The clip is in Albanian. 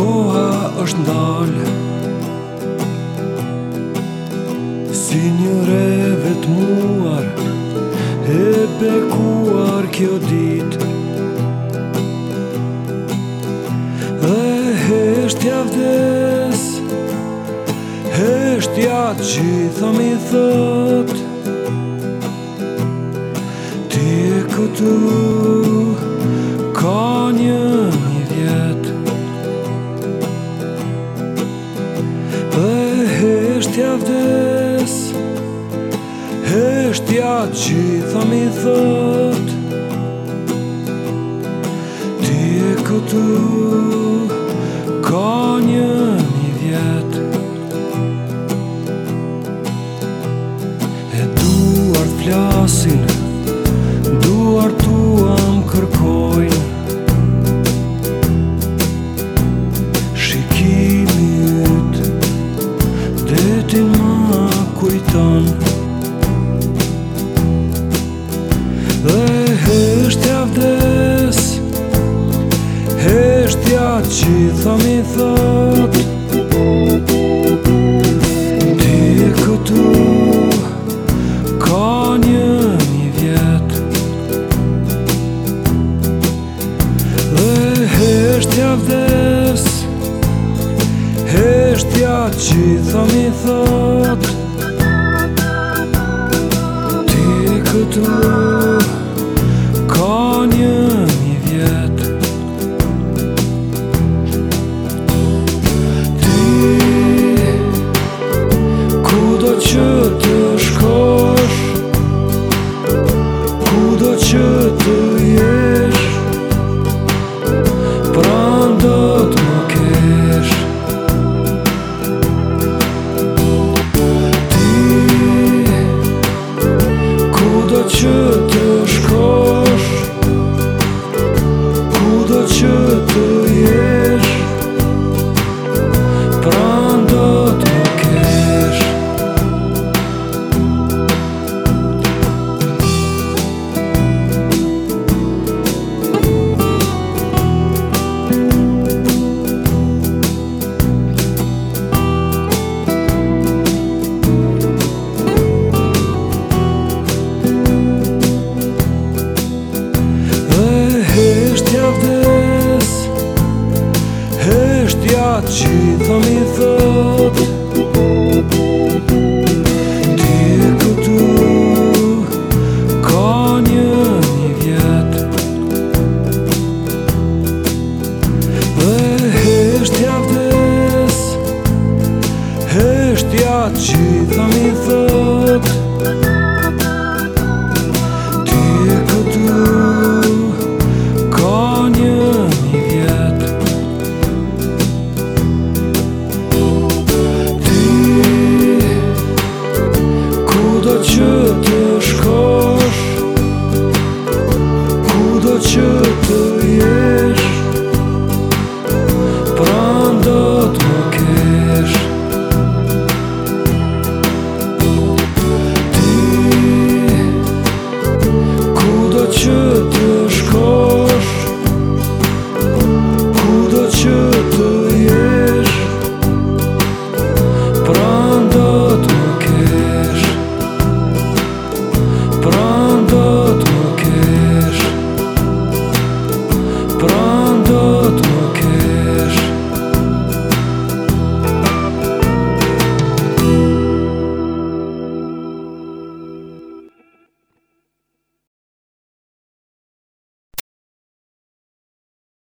koha është ndalë Si një revet muar E bekuar kjo dit Dhe heshtë javdes Heshtë javë gjitha mi thot Ti e këtur është tja vdes, është tja gjitha mi thës. kujton Dhe hështë vdes Hështë ja që thëm i thot Ti e këtu Ka një një vjet Dhe hështë vdes Hështë ja që thëm i thot tout. është jatë që i thomit thot Ti ku tu Ka një një vjet Dhe është jatë desë është jatë që Просто